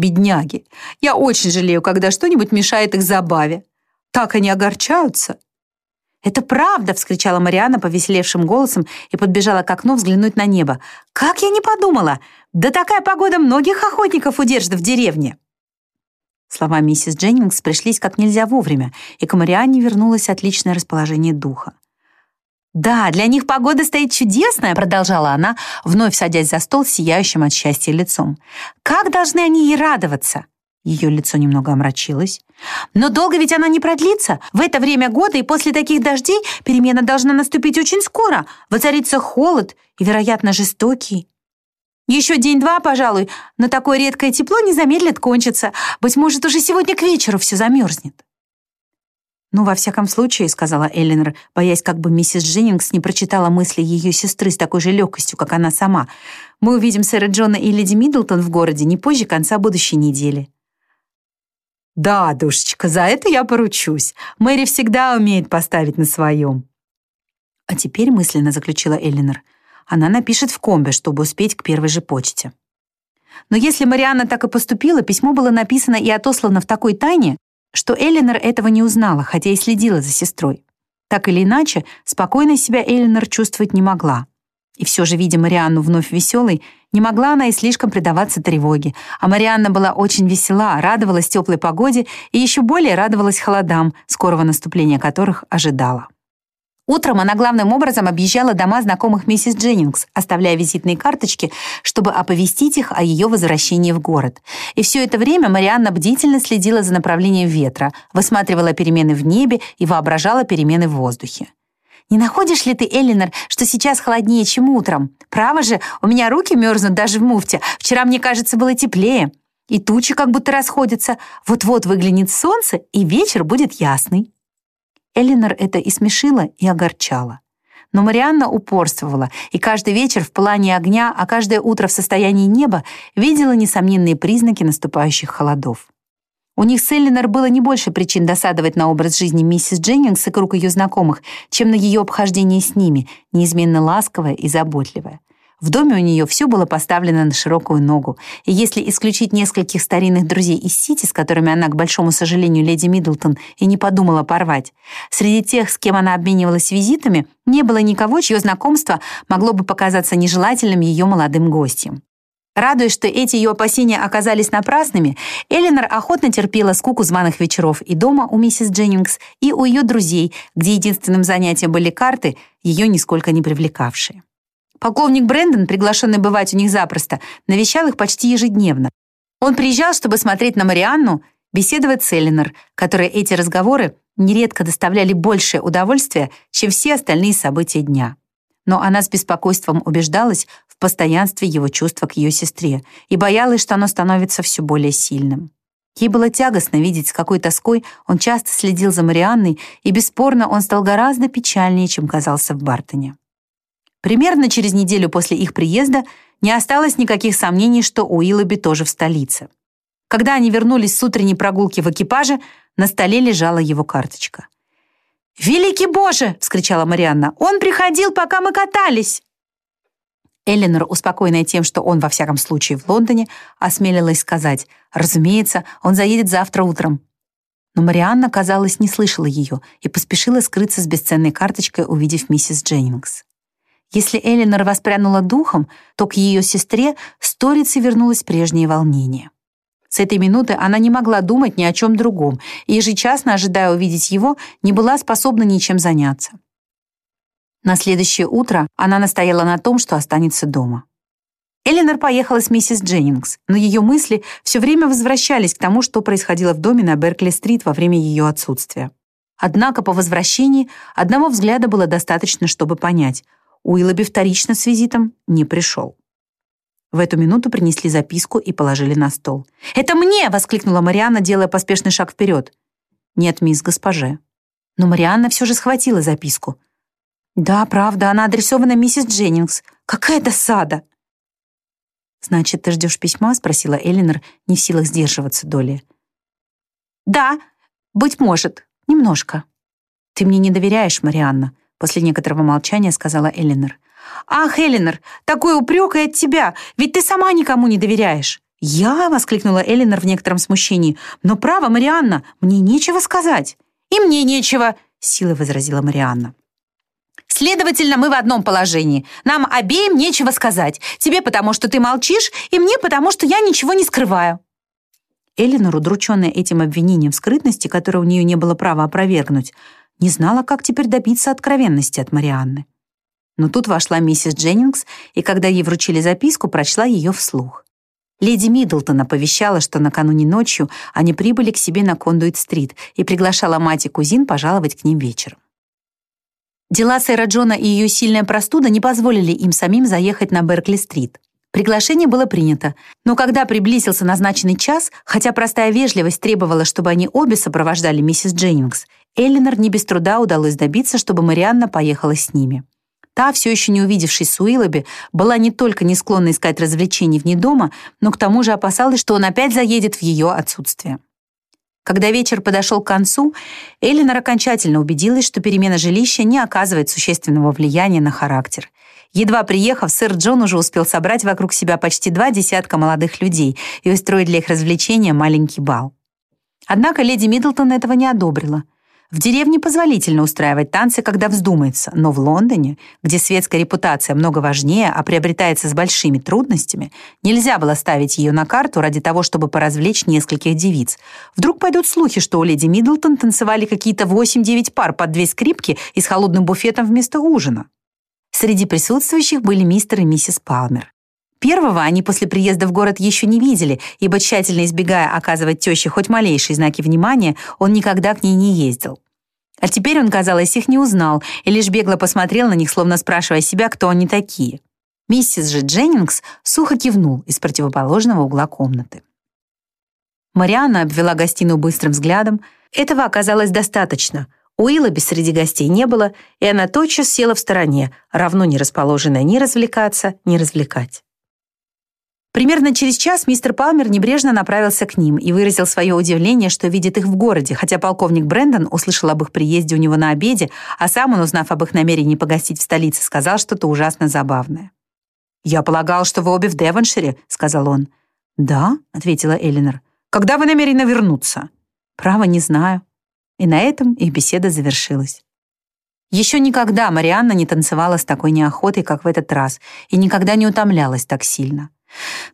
Бедняги. Я очень жалею, когда что-нибудь мешает их забаве. Так они огорчаются. «Это правда!» — вскричала Марианна повеселевшим голосом и подбежала к окну взглянуть на небо. «Как я не подумала! Да такая погода многих охотников удержит в деревне!» Слова миссис Дженнингс пришлись как нельзя вовремя, и к Марианне вернулось отличное расположение духа. «Да, для них погода стоит чудесная», — продолжала она, вновь садясь за стол сияющим от счастья лицом. «Как должны они ей радоваться?» Ее лицо немного омрачилось. «Но долго ведь она не продлится. В это время года и после таких дождей перемена должна наступить очень скоро. Воцарится холод и, вероятно, жестокий. Еще день-два, пожалуй, но такое редкое тепло не замедлит кончиться. Быть может, уже сегодня к вечеру все замерзнет». «Ну, во всяком случае», — сказала Эллинор, боясь, как бы миссис Дженнингс не прочитала мысли ее сестры с такой же легкостью, как она сама, «мы увидим сэра Джона и леди Миддлтон в городе не позже конца будущей недели». «Да, душечка, за это я поручусь. Мэри всегда умеет поставить на своем». А теперь, мысленно заключила Эллинор, она напишет в комбе, чтобы успеть к первой же почте. Но если Марианна так и поступила, письмо было написано и отослано в такой тайне, что Эллинор этого не узнала, хотя и следила за сестрой. Так или иначе, спокойно себя Эллинор чувствовать не могла. И все же, видя Марианну вновь веселой, не могла она и слишком предаваться тревоге. А Марианна была очень весела, радовалась теплой погоде и еще более радовалась холодам, скорого наступления которых ожидала. Утром она главным образом объезжала дома знакомых миссис Дженнингс, оставляя визитные карточки, чтобы оповестить их о ее возвращении в город. И все это время Марианна бдительно следила за направлением ветра, высматривала перемены в небе и воображала перемены в воздухе. «Не находишь ли ты, Эллинор, что сейчас холоднее, чем утром? Право же, у меня руки мерзнут даже в муфте. Вчера, мне кажется, было теплее. И тучи как будто расходятся. Вот-вот выглянет солнце, и вечер будет ясный». Эллинор это и смешило, и огорчало. Но Марианна упорствовала, и каждый вечер в плане огня, а каждое утро в состоянии неба видела несомненные признаки наступающих холодов. У них с Эллинор было не больше причин досадовать на образ жизни миссис Дженнингс и круг ее знакомых, чем на ее обхождение с ними, неизменно ласковое и заботливое. В доме у нее все было поставлено на широкую ногу, и если исключить нескольких старинных друзей из Сити, с которыми она, к большому сожалению, леди Миддлтон и не подумала порвать, среди тех, с кем она обменивалась визитами, не было никого, чье знакомство могло бы показаться нежелательным ее молодым гостям. Радуясь, что эти ее опасения оказались напрасными, Эленор охотно терпела скуку званых вечеров и дома у миссис Дженнингс, и у ее друзей, где единственным занятием были карты, ее нисколько не привлекавшие. Полковник Брэндон, приглашенный бывать у них запросто, навещал их почти ежедневно. Он приезжал, чтобы смотреть на Марианну, беседовать с Эленор, которой эти разговоры нередко доставляли большее удовольствие, чем все остальные события дня. Но она с беспокойством убеждалась, постоянстве его чувства к ее сестре и боялась, что оно становится все более сильным. Ей было тягостно видеть, с какой тоской он часто следил за Марианной, и бесспорно он стал гораздо печальнее, чем казался в Бартоне. Примерно через неделю после их приезда не осталось никаких сомнений, что Уиллоби тоже в столице. Когда они вернулись с утренней прогулки в экипаже, на столе лежала его карточка. «Великий Боже!» — вскричала Марианна. «Он приходил, пока мы катались!» Эллинор, успокоенная тем, что он во всяком случае в Лондоне, осмелилась сказать, «Разумеется, он заедет завтра утром». Но Марианна, казалось, не слышала ее и поспешила скрыться с бесценной карточкой, увидев миссис Дженнингс. Если Эллинор воспрянула духом, то к ее сестре сторицей вернулось прежнее волнение. С этой минуты она не могла думать ни о чем другом и, ежечасно ожидая увидеть его, не была способна ничем заняться. На следующее утро она настояла на том, что останется дома. Эленор поехала с миссис Дженнингс, но ее мысли все время возвращались к тому, что происходило в доме на Беркли-стрит во время ее отсутствия. Однако по возвращении одного взгляда было достаточно, чтобы понять, Уиллоби вторично с визитом не пришел. В эту минуту принесли записку и положили на стол. «Это мне!» — воскликнула Марианна, делая поспешный шаг вперед. «Нет, мисс, госпоже». Но Марианна все же схватила записку — «Да, правда, она адресована миссис Дженнингс. Какая досада!» «Значит, ты ждешь письма?» — спросила Эллинор, не в силах сдерживаться доли. «Да, быть может, немножко». «Ты мне не доверяешь, Марианна», — после некоторого молчания сказала Эллинор. «Ах, Эллинор, такой упрек и от тебя, ведь ты сама никому не доверяешь. «Я?» — воскликнула Элинор в некотором смущении. «Но право, Марианна, мне нечего сказать». «И мне нечего», — силой возразила Марианна. Следовательно, мы в одном положении. Нам обеим нечего сказать. Тебе потому, что ты молчишь, и мне потому, что я ничего не скрываю». Эллинор, удрученная этим обвинением в скрытности, которое у нее не было права опровергнуть, не знала, как теперь добиться откровенности от Марианны. Но тут вошла миссис Дженнингс, и когда ей вручили записку, прочла ее вслух. Леди Миддлтон оповещала, что накануне ночью они прибыли к себе на Кондуит-стрит и приглашала мать и кузин пожаловать к ним вечером. Дела сэра Джона и ее сильная простуда не позволили им самим заехать на Беркли-стрит. Приглашение было принято, но когда приблизился назначенный час, хотя простая вежливость требовала, чтобы они обе сопровождали миссис Дженнингс, Эллинор не без труда удалось добиться, чтобы Марианна поехала с ними. Та, все еще не увидевшись Суилоби, была не только не склонна искать развлечений вне дома, но к тому же опасалась, что он опять заедет в ее отсутствие. Когда вечер подошел к концу, Эллинор окончательно убедилась, что перемена жилища не оказывает существенного влияния на характер. Едва приехав, сэр Джон уже успел собрать вокруг себя почти два десятка молодых людей и устроить для их развлечения маленький бал. Однако леди Миддлтон этого не одобрила — в деревне позволительно устраивать танцы, когда вздумается, но в Лондоне, где светская репутация много важнее, а приобретается с большими трудностями, нельзя было ставить ее на карту ради того, чтобы поразвлечь нескольких девиц. Вдруг пойдут слухи, что у леди Миддлтон танцевали какие-то 8-9 пар под две скрипки и с холодным буфетом вместо ужина. Среди присутствующих были мистер и миссис Палмер. Первого они после приезда в город еще не видели, ибо, тщательно избегая оказывать теще хоть малейшие знаки внимания, он никогда к ней не ездил. А теперь он, казалось, их не узнал и лишь бегло посмотрел на них, словно спрашивая себя, кто они такие. Миссис же Дженнингс сухо кивнул из противоположного угла комнаты. Марианна обвела гостиную быстрым взглядом. Этого оказалось достаточно. Уиллоби среди гостей не было, и она тотчас села в стороне, равно не расположенная ни развлекаться, ни развлекать. Примерно через час мистер Палмер небрежно направился к ним и выразил свое удивление, что видит их в городе, хотя полковник Брэндон услышал об их приезде у него на обеде, а сам он, узнав об их намерении погостить в столице, сказал что-то ужасно забавное. «Я полагал, что вы обе в Девоншире», — сказал он. «Да», — ответила Эллинор. «Когда вы намерены вернуться?» «Право, не знаю». И на этом их беседа завершилась. Еще никогда Марианна не танцевала с такой неохотой, как в этот раз, и никогда не утомлялась так сильно.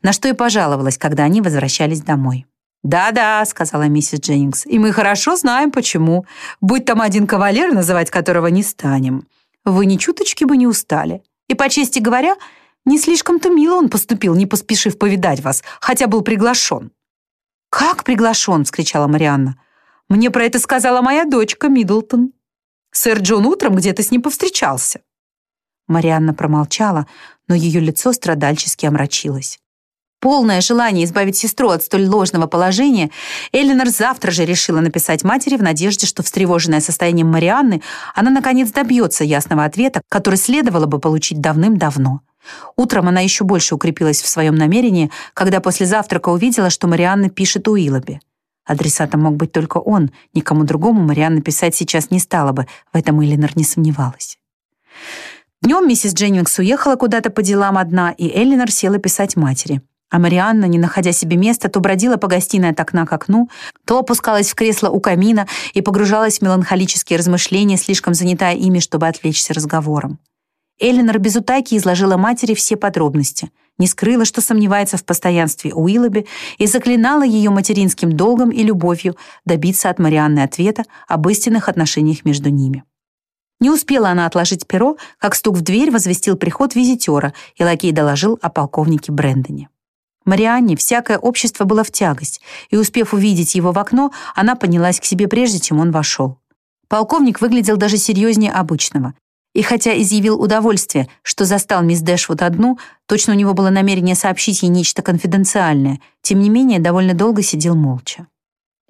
На что и пожаловалась, когда они возвращались домой. «Да-да», — сказала миссис Дженнингс, «и мы хорошо знаем, почему. Будь там один кавалер, называть которого не станем. Вы ни чуточки бы не устали. И, по чести говоря, не слишком-то мило он поступил, не поспешив повидать вас, хотя был приглашен». «Как приглашен?» — вскричала Марианна. «Мне про это сказала моя дочка Миддлтон. Сэр Джон утром где-то с ним повстречался». Марианна промолчала, но ее лицо страдальчески омрачилось. Полное желание избавить сестру от столь ложного положения, Эллинор завтра же решила написать матери в надежде, что, встревоженная состоянием Марианны, она, наконец, добьется ясного ответа, который следовало бы получить давным-давно. Утром она еще больше укрепилась в своем намерении, когда после завтрака увидела, что Марианна пишет Уиллоби. Адресатом мог быть только он, никому другому Марианна писать сейчас не стала бы, в этом Эллинор не сомневалась. Днем миссис Дженнингс уехала куда-то по делам одна, и Эллинор села писать матери. А Марианна, не находя себе места, то бродила по гостиной от окна к окну, то опускалась в кресло у камина и погружалась в меланхолические размышления, слишком занятая ими, чтобы отвлечься разговором. Эллинор без утайки изложила матери все подробности, не скрыла, что сомневается в постоянстве Уиллоби, и заклинала ее материнским долгом и любовью добиться от Марианны ответа об истинных отношениях между ними. Не успела она отложить перо, как стук в дверь возвестил приход визитера, и лакей доложил о полковнике Брэндоне. Марианне всякое общество было в тягость, и, успев увидеть его в окно, она поднялась к себе прежде, чем он вошел. Полковник выглядел даже серьезнее обычного. И хотя изъявил удовольствие, что застал мисс Дэшвуд одну, точно у него было намерение сообщить ей нечто конфиденциальное, тем не менее довольно долго сидел молча.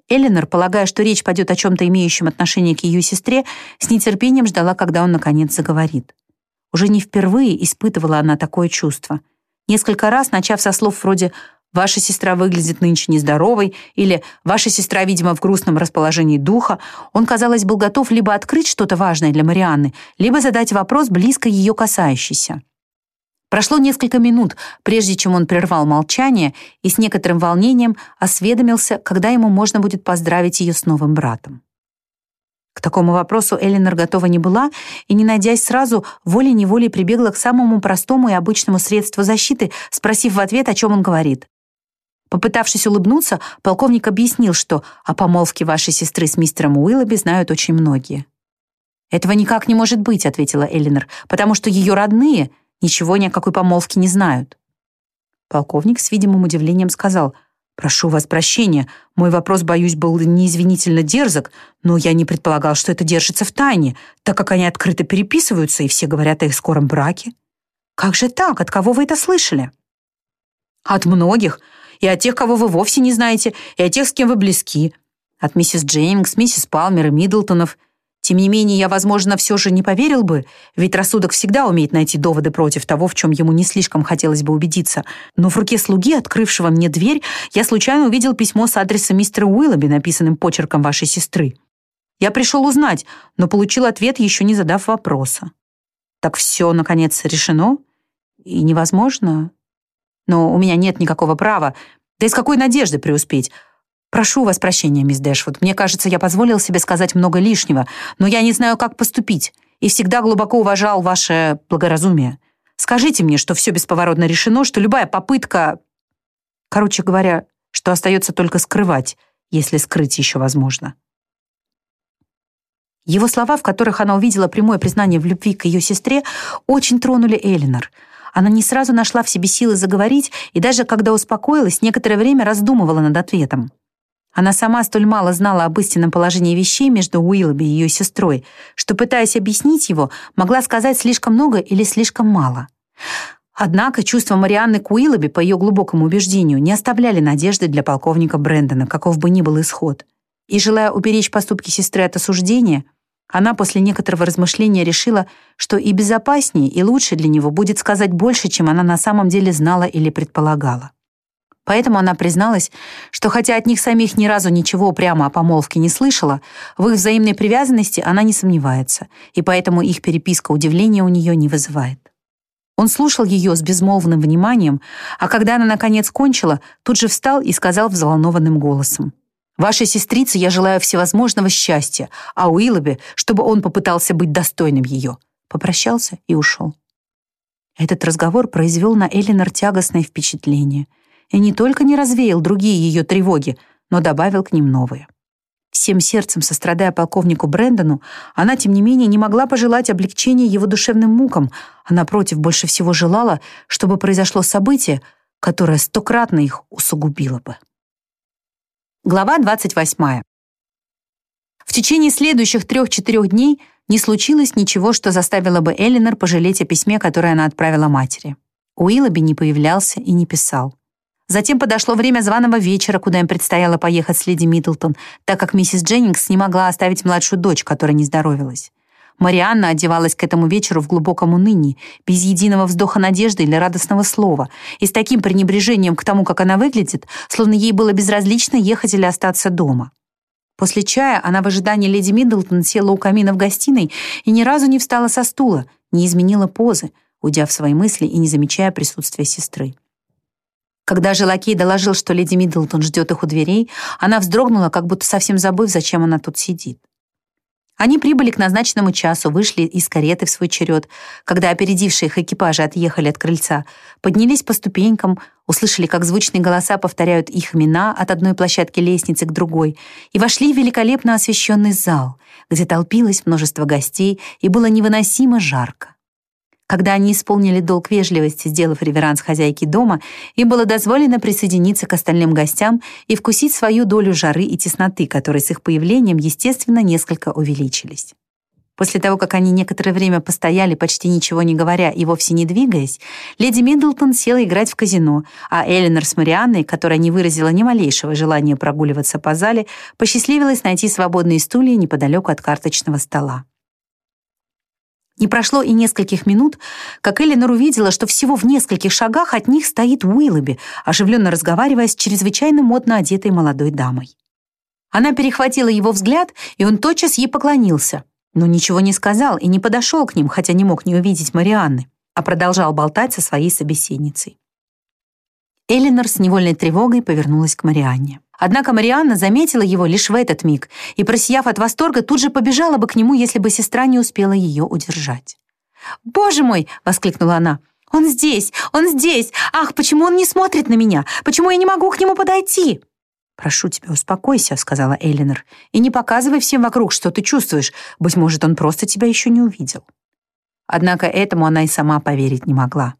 Эленор, полагая, что речь пойдет о чем-то имеющем отношение к ее сестре, с нетерпением ждала, когда он наконец заговорит. Уже не впервые испытывала она такое чувство. Несколько раз, начав со слов вроде «Ваша сестра выглядит нынче нездоровой» или «Ваша сестра, видимо, в грустном расположении духа», он, казалось, был готов либо открыть что-то важное для Марианны, либо задать вопрос, близко ее касающийся. Прошло несколько минут, прежде чем он прервал молчание и с некоторым волнением осведомился, когда ему можно будет поздравить ее с новым братом. К такому вопросу Элинор готова не была и, не найдясь сразу, волей-неволей прибегла к самому простому и обычному средству защиты, спросив в ответ, о чем он говорит. Попытавшись улыбнуться, полковник объяснил, что о помолвке вашей сестры с мистером Уиллоби знают очень многие. «Этого никак не может быть», — ответила Элинор, «потому что ее родные ничего ни о какой помолвке не знают». Полковник с видимым удивлением сказал, «Прошу вас прощения, мой вопрос, боюсь, был неизвинительно дерзок, но я не предполагал, что это держится в тайне, так как они открыто переписываются, и все говорят о их скором браке». «Как же так? От кого вы это слышали?» «От многих и от тех, кого вы вовсе не знаете, и от тех, с кем вы близки. От миссис Джеймс, миссис Палмер и Миддлтонов. Тем не менее, я, возможно, все же не поверил бы, ведь рассудок всегда умеет найти доводы против того, в чем ему не слишком хотелось бы убедиться. Но в руке слуги, открывшего мне дверь, я случайно увидел письмо с адресом мистера Уиллоби, написанным почерком вашей сестры. Я пришел узнать, но получил ответ, еще не задав вопроса. Так все, наконец, решено? И невозможно? Но у меня нет никакого права. Да и с какой надежды преуспеть? Прошу вас прощения, мисс Дэшвуд. Мне кажется, я позволил себе сказать много лишнего, но я не знаю, как поступить, и всегда глубоко уважал ваше благоразумие. Скажите мне, что все бесповоротно решено, что любая попытка... Короче говоря, что остается только скрывать, если скрыть еще возможно. Его слова, в которых она увидела прямое признание в любви к ее сестре, очень тронули Элинор — она не сразу нашла в себе силы заговорить и даже когда успокоилась, некоторое время раздумывала над ответом. Она сама столь мало знала об истинном положении вещей между Уиллоби и ее сестрой, что, пытаясь объяснить его, могла сказать слишком много или слишком мало. Однако чувства Марианны к Уиллоби, по ее глубокому убеждению, не оставляли надежды для полковника Брэндона, каков бы ни был исход. И, желая уберечь поступки сестры от осуждения, она после некоторого размышления решила, что и безопаснее, и лучше для него будет сказать больше, чем она на самом деле знала или предполагала. Поэтому она призналась, что хотя от них самих ни разу ничего прямо о помолвке не слышала, в их взаимной привязанности она не сомневается, и поэтому их переписка удивления у нее не вызывает. Он слушал ее с безмолвным вниманием, а когда она наконец кончила, тут же встал и сказал взволнованным голосом. Вашей сестрице я желаю всевозможного счастья, а Уиллобе, чтобы он попытался быть достойным ее». Попрощался и ушел. Этот разговор произвел на Элинор тягостное впечатление и не только не развеял другие ее тревоги, но добавил к ним новые. Всем сердцем сострадая полковнику Брэндону, она, тем не менее, не могла пожелать облегчения его душевным мукам, а, напротив, больше всего желала, чтобы произошло событие, которое стократно их усугубило бы. Глава 28. В течение следующих трех-четырех дней не случилось ничего, что заставило бы Эллинор пожалеть о письме, которое она отправила матери. Уиллоби не появлялся и не писал. Затем подошло время званого вечера, куда им предстояло поехать с леди Миддлтон, так как миссис Дженнингс не могла оставить младшую дочь, которая не здоровилась. Марианна одевалась к этому вечеру в глубоком унынии, без единого вздоха надежды или радостного слова, и с таким пренебрежением к тому, как она выглядит, словно ей было безразлично ехать или остаться дома. После чая она в ожидании леди Миддлтон села у камина в гостиной и ни разу не встала со стула, не изменила позы, уйдя свои мысли и не замечая присутствия сестры. Когда же лакей доложил, что леди Миддлтон ждет их у дверей, она вздрогнула, как будто совсем забыв, зачем она тут сидит. Они прибыли к назначенному часу, вышли из кареты в свой черед. Когда опередившие их экипажи отъехали от крыльца, поднялись по ступенькам, услышали, как звучные голоса повторяют их имена от одной площадки лестницы к другой, и вошли в великолепно освещенный зал, где толпилось множество гостей, и было невыносимо жарко. Когда они исполнили долг вежливости, сделав реверанс хозяйке дома, им было дозволено присоединиться к остальным гостям и вкусить свою долю жары и тесноты, которые с их появлением, естественно, несколько увеличились. После того, как они некоторое время постояли, почти ничего не говоря и вовсе не двигаясь, леди Миддлтон села играть в казино, а Эленор с Марианной, которая не выразила ни малейшего желания прогуливаться по зале, посчастливилась найти свободные стулья неподалеку от карточного стола. Не прошло и нескольких минут, как Эллинор увидела, что всего в нескольких шагах от них стоит Уиллоби, оживленно разговаривая с чрезвычайно модно одетой молодой дамой. Она перехватила его взгляд, и он тотчас ей поклонился, но ничего не сказал и не подошел к ним, хотя не мог не увидеть Марианны. а продолжал болтать со своей собеседницей. Элинор с невольной тревогой повернулась к Марианне. Однако Марианна заметила его лишь в этот миг и, просияв от восторга, тут же побежала бы к нему, если бы сестра не успела ее удержать. «Боже мой!» — воскликнула она. «Он здесь! Он здесь! Ах, почему он не смотрит на меня? Почему я не могу к нему подойти?» «Прошу тебя, успокойся», — сказала Элинор, «и не показывай всем вокруг, что ты чувствуешь. Быть может, он просто тебя еще не увидел». Однако этому она и сама поверить не могла.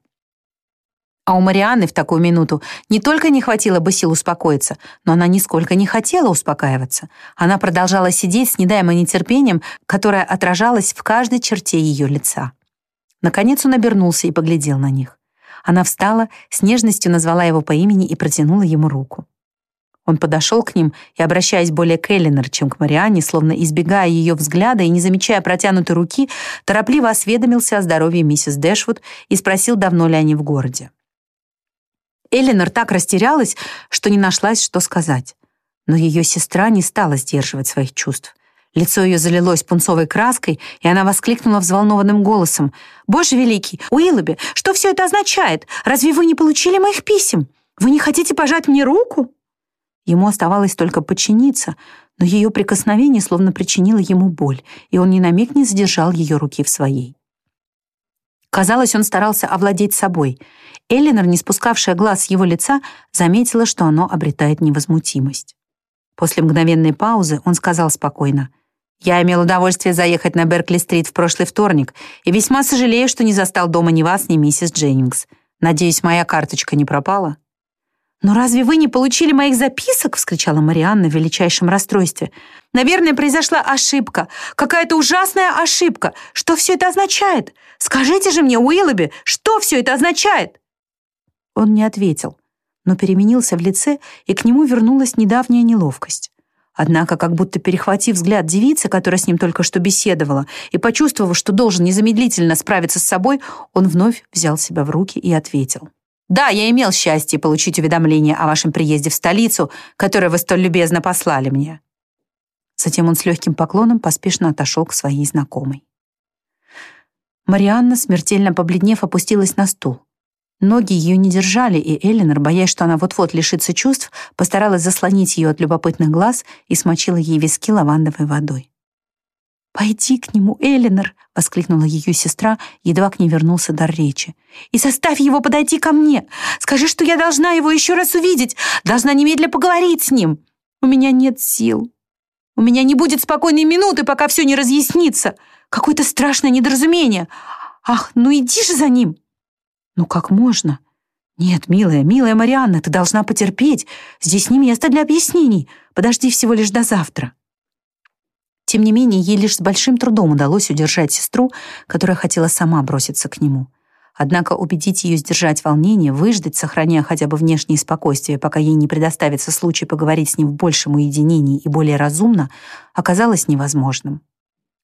А у Марианны в такую минуту не только не хватило бы сил успокоиться, но она нисколько не хотела успокаиваться. Она продолжала сидеть с недаемым нетерпением, которое отражалось в каждой черте ее лица. Наконец он обернулся и поглядел на них. Она встала, с нежностью назвала его по имени и протянула ему руку. Он подошел к ним и, обращаясь более к Эллинор, чем к Марианне, словно избегая ее взгляда и не замечая протянутой руки, торопливо осведомился о здоровье миссис Дэшвуд и спросил, давно ли они в городе. Эллинор так растерялась, что не нашлась, что сказать. Но ее сестра не стала сдерживать своих чувств. Лицо ее залилось пунцовой краской, и она воскликнула взволнованным голосом. «Боже великий! Уиллоби, что все это означает? Разве вы не получили моих писем? Вы не хотите пожать мне руку?» Ему оставалось только подчиниться, но ее прикосновение словно причинило ему боль, и он ни на миг не задержал ее руки в своей. Казалось, он старался овладеть собой. Эллинор, не спускавшая глаз с его лица, заметила, что оно обретает невозмутимость. После мгновенной паузы он сказал спокойно, «Я имел удовольствие заехать на Беркли-стрит в прошлый вторник и весьма сожалею, что не застал дома ни вас, ни миссис Дженнингс. Надеюсь, моя карточка не пропала?» «Но разве вы не получили моих записок?» — вскричала Марианна в величайшем расстройстве. «Наверное, произошла ошибка. Какая-то ужасная ошибка. Что все это означает? Скажите же мне, Уиллоби, что все это означает?» Он не ответил, но переменился в лице, и к нему вернулась недавняя неловкость. Однако, как будто перехватив взгляд девицы, которая с ним только что беседовала, и почувствовав, что должен незамедлительно справиться с собой, он вновь взял себя в руки и ответил. Да, я имел счастье получить уведомление о вашем приезде в столицу, которое вы столь любезно послали мне». Затем он с легким поклоном поспешно отошел к своей знакомой. Марианна, смертельно побледнев, опустилась на стул. Ноги ее не держали, и Эллинор, боясь, что она вот-вот лишится чувств, постаралась заслонить ее от любопытных глаз и смочила ей виски лавандовой водой. «Пойди к нему, Элинор!» — воскликнула ее сестра, едва к ней вернулся дар речи. «И заставь его подойти ко мне! Скажи, что я должна его еще раз увидеть, должна немедля поговорить с ним! У меня нет сил! У меня не будет спокойной минуты, пока все не разъяснится! Какое-то страшное недоразумение! Ах, ну иди же за ним!» «Ну как можно?» «Нет, милая, милая Марианна, ты должна потерпеть. Здесь не место для объяснений. Подожди всего лишь до завтра». Тем не менее, ей лишь с большим трудом удалось удержать сестру, которая хотела сама броситься к нему. Однако убедить ее сдержать волнение, выждать, сохраняя хотя бы внешнее спокойствие, пока ей не предоставится случай поговорить с ним в большем уединении и более разумно, оказалось невозможным.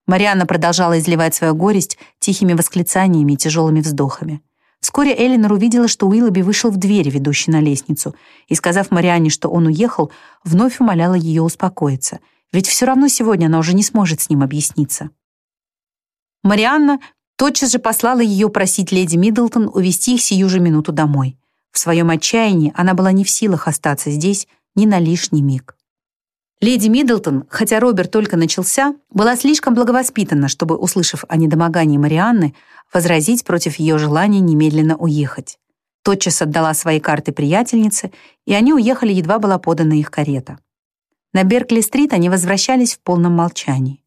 Марианна продолжала изливать свою горесть тихими восклицаниями и тяжелыми вздохами. Вскоре Эллинор увидела, что Уиллоби вышел в двери, ведущей на лестницу, и, сказав Марианне, что он уехал, вновь умоляла ее успокоиться — ведь все равно сегодня она уже не сможет с ним объясниться. Марианна тотчас же послала ее просить леди Миддлтон увезти их сию же минуту домой. В своем отчаянии она была не в силах остаться здесь ни на лишний миг. Леди Миддлтон, хотя Роберт только начался, была слишком благовоспитана, чтобы, услышав о недомогании Марианны, возразить против ее желания немедленно уехать. Тотчас отдала свои карты приятельнице, и они уехали, едва была подана их карета. На Беркли-стрит они возвращались в полном молчании.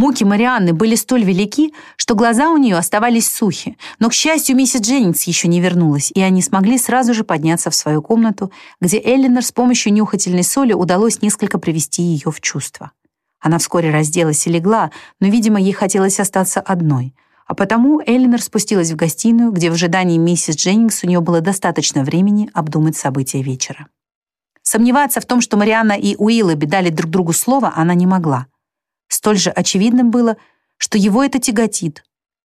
Муки Марианны были столь велики, что глаза у нее оставались сухи, но, к счастью, миссис Дженнингс еще не вернулась, и они смогли сразу же подняться в свою комнату, где Эллинор с помощью нюхательной соли удалось несколько привести ее в чувство. Она вскоре разделась и легла, но, видимо, ей хотелось остаться одной, а потому Эллинор спустилась в гостиную, где в ожидании миссис Дженнингс у нее было достаточно времени обдумать события вечера. Сомневаться в том, что Марианна и Уиллоби дали друг другу слово, она не могла. Столь же очевидным было, что его это тяготит.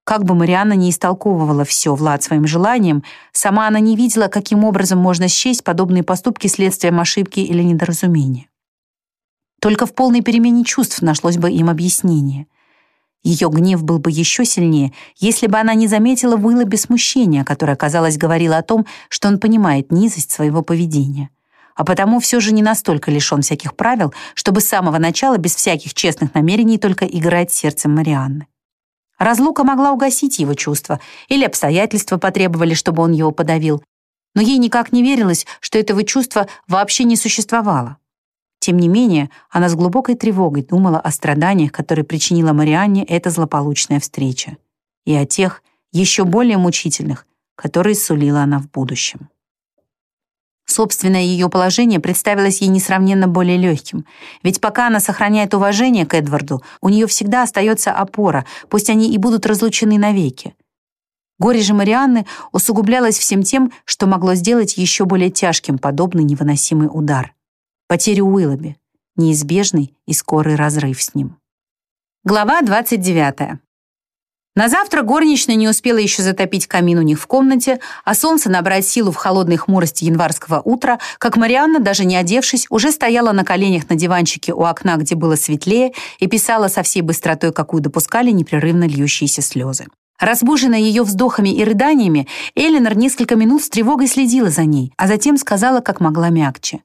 Как бы Марианна не истолковывала все Влад своим желанием, сама она не видела, каким образом можно счесть подобные поступки следствием ошибки или недоразумения. Только в полной перемене чувств нашлось бы им объяснение. Ее гнев был бы еще сильнее, если бы она не заметила в Уиллобе смущения, которое, казалось, говорило о том, что он понимает низость своего поведения. А потому все же не настолько лишен всяких правил, чтобы с самого начала, без всяких честных намерений, только играть сердцем Марианны. Разлука могла угасить его чувства, или обстоятельства потребовали, чтобы он его подавил, но ей никак не верилось, что этого чувства вообще не существовало. Тем не менее, она с глубокой тревогой думала о страданиях, которые причинила Марианне эта злополучная встреча, и о тех, еще более мучительных, которые сулила она в будущем. Собственное ее положение представилось ей несравненно более легким, ведь пока она сохраняет уважение к Эдварду, у нее всегда остается опора, пусть они и будут разлучены навеки. Горе же Марианны усугублялось всем тем, что могло сделать еще более тяжким подобный невыносимый удар — потерю Уиллоби, неизбежный и скорый разрыв с ним. Глава 29. На завтра горничная не успела еще затопить камин у них в комнате, а солнце набрать силу в холодной хмурости январского утра, как Марианна, даже не одевшись, уже стояла на коленях на диванчике у окна, где было светлее, и писала со всей быстротой, какую допускали непрерывно льющиеся слезы. Разбуженная ее вздохами и рыданиями, Эленор несколько минут с тревогой следила за ней, а затем сказала, как могла мягче.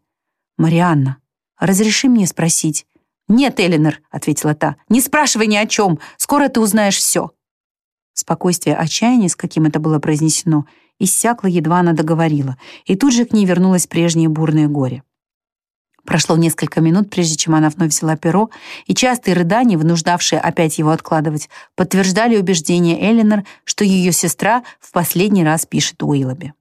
«Марианна, разреши мне спросить?» «Нет, Эленор», — ответила та, — «не спрашивай ни о чем, скоро ты узнаешь все». Спокойствие отчаяния, с каким это было произнесено, иссякло, едва она договорила, и тут же к ней вернулось прежнее бурное горе. Прошло несколько минут, прежде чем она вновь взяла перо, и частые рыдания, вынуждавшие опять его откладывать, подтверждали убеждение Эленор, что ее сестра в последний раз пишет Уиллоби.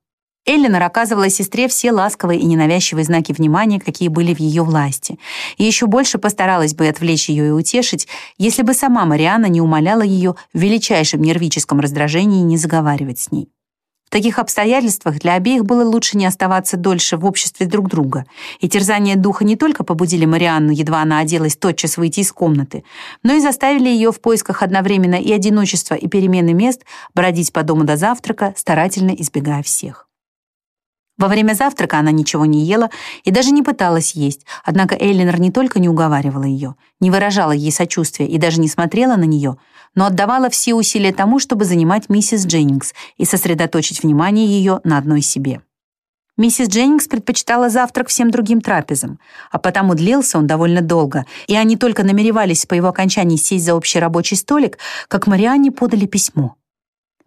Эллинор оказывала сестре все ласковые и ненавязчивые знаки внимания, какие были в ее власти, и еще больше постаралась бы отвлечь ее и утешить, если бы сама Марианна не умоляла ее в величайшем нервическом раздражении не заговаривать с ней. В таких обстоятельствах для обеих было лучше не оставаться дольше в обществе друг друга, и терзания духа не только побудили Марианну, едва она оделась, тотчас выйти из комнаты, но и заставили ее в поисках одновременно и одиночества, и перемены мест бродить по дому до завтрака, старательно избегая всех. Во время завтрака она ничего не ела и даже не пыталась есть, однако Эйлинор не только не уговаривала ее, не выражала ей сочувствия и даже не смотрела на нее, но отдавала все усилия тому, чтобы занимать миссис Дженнингс и сосредоточить внимание ее на одной себе. Миссис Дженнингс предпочитала завтрак всем другим трапезам, а потому длился он довольно долго, и они только намеревались по его окончании сесть за общий рабочий столик, как Марианне подали письмо.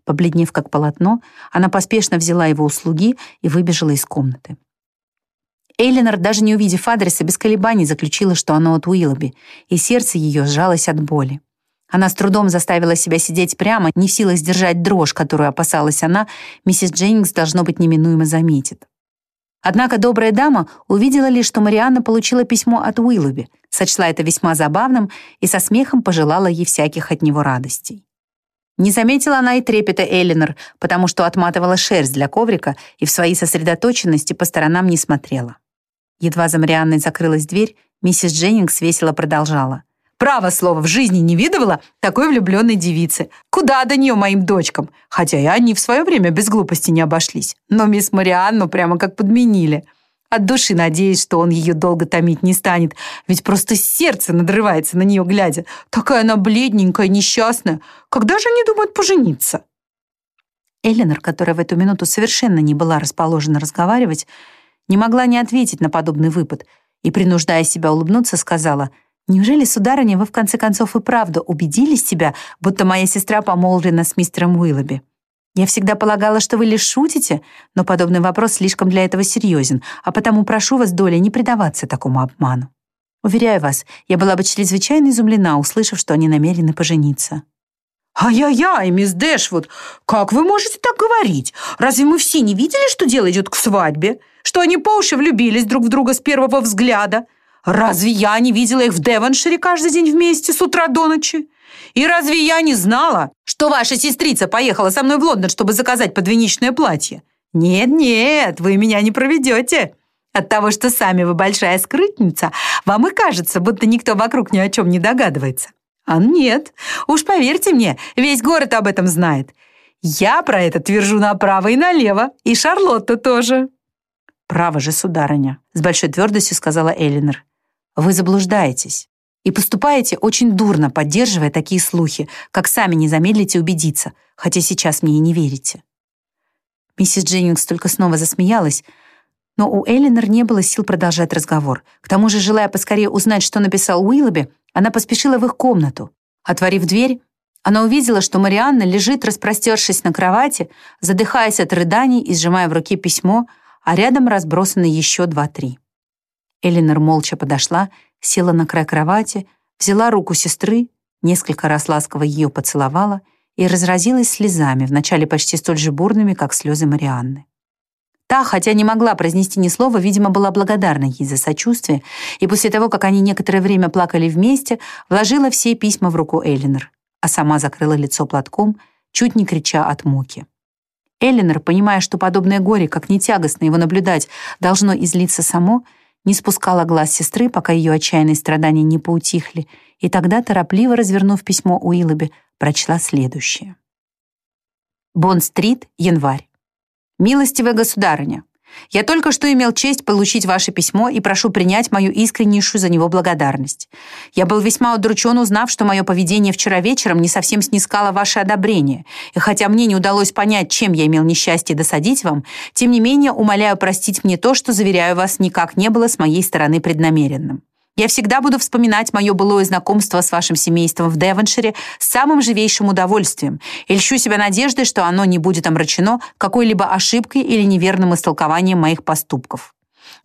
Побледнев как полотно, она поспешно взяла его услуги и выбежала из комнаты. Эйлинор, даже не увидев адреса, без колебаний заключила, что оно от Уиллоби, и сердце ее сжалось от боли. Она с трудом заставила себя сидеть прямо, не в силах сдержать дрожь, которую опасалась она, миссис Дженнингс, должно быть, неминуемо заметит. Однако добрая дама увидела лишь, что Марианна получила письмо от Уиллоби, сочла это весьма забавным и со смехом пожелала ей всяких от него радостей. Не заметила она и трепета Эллинор, потому что отматывала шерсть для коврика и в своей сосредоточенности по сторонам не смотрела. Едва за Марианной закрылась дверь, миссис Дженнингс весело продолжала. «Право слово, в жизни не видывала такой влюбленной девицы. Куда до нее моим дочкам? Хотя и они в свое время без глупости не обошлись. Но мисс Марианну прямо как подменили. От души надеюсь, что он ее долго томить не станет, ведь просто сердце надрывается на нее глядя. Такая она бледненькая, несчастная. Когда же они думают пожениться?» Эленор, которая в эту минуту совершенно не была расположена разговаривать, не могла не ответить на подобный выпад и, принуждая себя улыбнуться, сказала, «Неужели, сударыня, вы в конце концов и правда убедились себя, будто моя сестра помолвлена с мистером Уиллоби?» Я всегда полагала, что вы лишь шутите, но подобный вопрос слишком для этого серьезен, а потому прошу вас, Доля, не предаваться такому обману. Уверяю вас, я была бы чрезвычайно изумлена, услышав, что они намерены пожениться». «Ай-яй-яй, мисс Дэшвуд, как вы можете так говорить? Разве мы все не видели, что дело идет к свадьбе? Что они по уши влюбились друг в друга с первого взгляда? Разве я не видела их в Девоншире каждый день вместе с утра до ночи? И разве я не знала, что ваша сестрица поехала со мной в Лондон, чтобы заказать подвенечное платье? Нет-нет, вы меня не проведете. От того, что сами вы большая скрытница, вам и кажется, будто никто вокруг ни о чем не догадывается. А нет, уж поверьте мне, весь город об этом знает. Я про это твержу направо и налево, и Шарлотта тоже. «Право же, сударыня», — с большой твердостью сказала Эллинор. «Вы заблуждаетесь. И поступаете очень дурно, поддерживая такие слухи, как сами не замедлите убедиться, хотя сейчас мне и не верите». Миссис Дженнингс только снова засмеялась, но у Эллинор не было сил продолжать разговор. К тому же, желая поскорее узнать, что написал Уиллоби, она поспешила в их комнату. Отворив дверь, она увидела, что Марианна лежит, распростершись на кровати, задыхаясь от рыданий и сжимая в руке письмо, а рядом разбросаны еще два-три. Элинор молча подошла, села на край кровати, взяла руку сестры, несколько раз ласково ее поцеловала и разразилась слезами, вначале почти столь же бурными, как слезы Марианны. Та, хотя не могла произнести ни слова, видимо, была благодарна ей за сочувствие, и после того, как они некоторое время плакали вместе, вложила все письма в руку Элинор а сама закрыла лицо платком, чуть не крича от муки. Эллинор, понимая, что подобное горе, как не тягостно его наблюдать, должно излиться само, не спускала глаз сестры, пока ее отчаянные страдания не поутихли, и тогда, торопливо развернув письмо Уиллоби, прочла следующее. Бонд-стрит, январь. «Милостивая государыня, я только что имел честь получить ваше письмо и прошу принять мою искреннейшую за него благодарность. Я был весьма удручен, узнав, что мое поведение вчера вечером не совсем снискало ваше одобрение. И хотя мне не удалось понять, чем я имел несчастье досадить вам, тем не менее умоляю простить мне то, что, заверяю вас, никак не было с моей стороны преднамеренным. Я всегда буду вспоминать мое былое знакомство с вашим семейством в Девоншире с самым живейшим удовольствием и льщу себя надеждой, что оно не будет омрачено какой-либо ошибкой или неверным истолкованием моих поступков.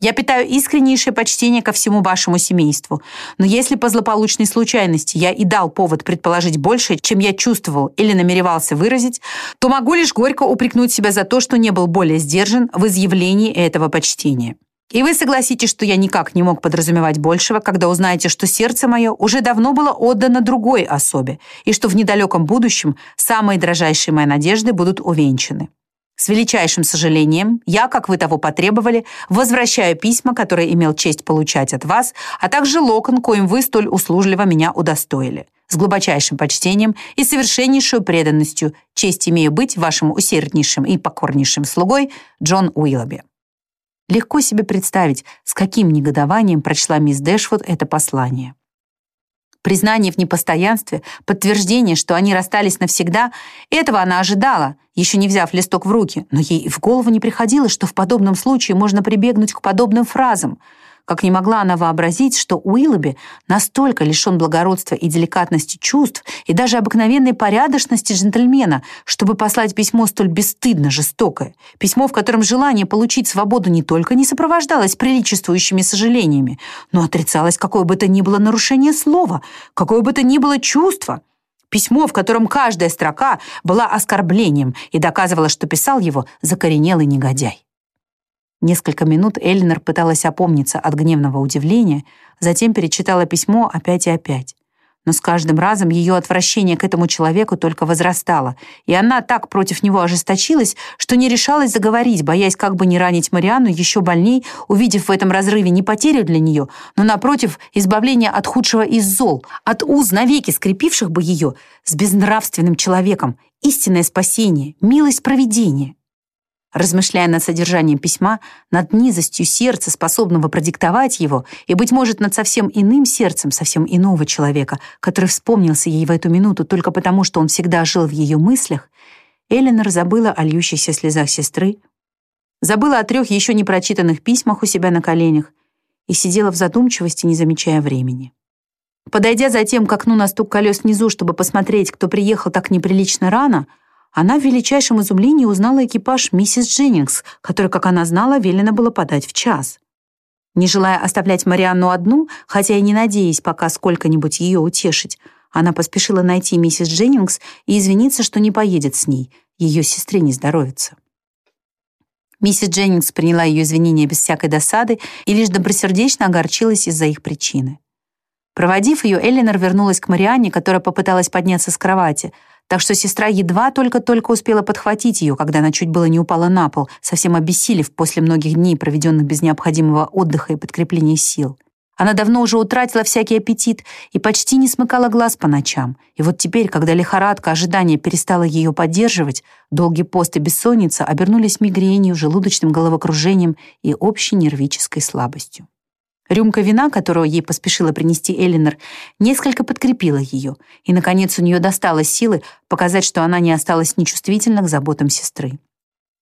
Я питаю искреннейшее почтение ко всему вашему семейству, но если по злополучной случайности я и дал повод предположить больше, чем я чувствовал или намеревался выразить, то могу лишь горько упрекнуть себя за то, что не был более сдержан в изъявлении этого почтения. И вы согласитесь, что я никак не мог подразумевать большего, когда узнаете, что сердце мое уже давно было отдано другой особе, и что в недалеком будущем самые дрожайшие мои надежды будут увенчаны. С величайшим сожалением, я, как вы того потребовали, возвращаю письма, которые имел честь получать от вас, а также локон, коим вы столь услужливо меня удостоили. С глубочайшим почтением и совершеннейшей преданностью честь имею быть вашим усерднейшим и покорнейшим слугой Джон Уиллоби. Легко себе представить, с каким негодованием прочла мисс Дэшвуд это послание. Признание в непостоянстве, подтверждение, что они расстались навсегда, этого она ожидала, еще не взяв листок в руки, но ей в голову не приходило, что в подобном случае можно прибегнуть к подобным фразам — как не могла она вообразить, что Уиллоби настолько лишен благородства и деликатности чувств и даже обыкновенной порядочности джентльмена, чтобы послать письмо столь бесстыдно жестокое, письмо, в котором желание получить свободу не только не сопровождалось приличествующими сожалениями, но отрицалось какое бы то ни было нарушение слова, какое бы то ни было чувство. Письмо, в котором каждая строка была оскорблением и доказывала, что писал его закоренелый негодяй. Несколько минут Эллинор пыталась опомниться от гневного удивления, затем перечитала письмо опять и опять. Но с каждым разом ее отвращение к этому человеку только возрастало, и она так против него ожесточилась, что не решалась заговорить, боясь как бы не ранить Марианну еще больней, увидев в этом разрыве не потерю для нее, но, напротив, избавление от худшего из зол, от уз навеки скрепивших бы ее с безнравственным человеком, истинное спасение, милость провидения. Размышляя над содержанием письма, над низостью сердца, способного продиктовать его, и, быть может, над совсем иным сердцем, совсем иного человека, который вспомнился ей в эту минуту только потому, что он всегда жил в ее мыслях, Эленор забыла о льющихся слезах сестры, забыла о трех еще не прочитанных письмах у себя на коленях и сидела в задумчивости, не замечая времени. Подойдя затем к окну на стук колес внизу, чтобы посмотреть, кто приехал так неприлично рано, она в величайшем изумлении узнала экипаж миссис Дженнингс, который, как она знала, велено было подать в час. Не желая оставлять Марианну одну, хотя и не надеясь пока сколько-нибудь ее утешить, она поспешила найти миссис Дженнингс и извиниться, что не поедет с ней, ее сестре не здоровится. Миссис Дженнингс приняла ее извинения без всякой досады и лишь добросердечно огорчилась из-за их причины. Проводив ее, Эллинор вернулась к Марианне, которая попыталась подняться с кровати — так что сестра едва только-только успела подхватить ее, когда она чуть было не упала на пол, совсем обессилев после многих дней, проведенных без необходимого отдыха и подкрепления сил. Она давно уже утратила всякий аппетит и почти не смыкала глаз по ночам. И вот теперь, когда лихорадка ожидания перестала ее поддерживать, долгий пост и бессонница обернулись мигренью, желудочным головокружением и общей нервической слабостью. Рюмка вина, которую ей поспешила принести Элинор, несколько подкрепила ее, и, наконец, у нее досталось силы показать, что она не осталась нечувствительна к заботам сестры.